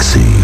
Galaxy.